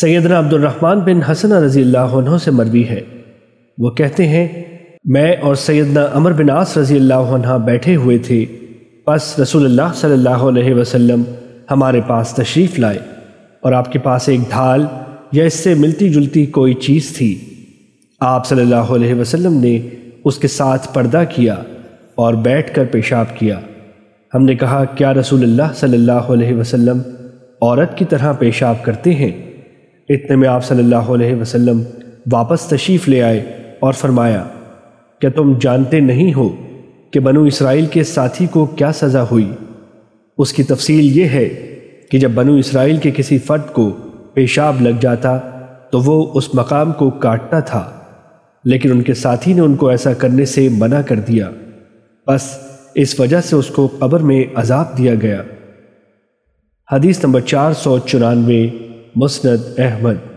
سیدنا عبد الرحمن بن حسن رضی اللہ عنہ سے مروی ہے۔ وہ کہتے ہیں، میں اور سیدنا عمر بن عاص رضی اللہ عنہ بیٹھے ہوئے تھے۔ پس رسول اللہ صلی اللہ علیہ وسلم ہمارے پاس تشریف لائے اور آپ کے پاس ایک ڈھال یا اس سے ملتی جلتی کوئی چیز تھی۔ آپ صلی اللہ علیہ وسلم نے اس کے ساتھ پردہ کیا اور بیٹھ کر پیشاب کیا۔ ہم نے کہا، کیا رسول اللہ صلی اللہ علیہ وسلم عورت کی طرح پیشاب کرتے ہیں؟ اتنے میں آپ صلی اللہ علیہ وسلم واپس تشریف لے آئے اور فرمایا کہ تم جانتے نہیں ہو کہ بنو اسرائیل کے ساتھی کو کیا سزا ہوئی؟ اس کی تفصیل یہ ہے کہ جب بنو اسرائیل کے کسی فرد کو پیشاب لگ جاتا تو وہ اس مقام کو کاٹتا تھا، لیکن ان کے ساتھی نے ان کو ایسا کرنے سے منع کر دیا۔ بس اس وجہ سے اس کو قبر میں عذاب دیا گیا۔ حدیث نمبر چار سو چورانوے۔ مسند احمد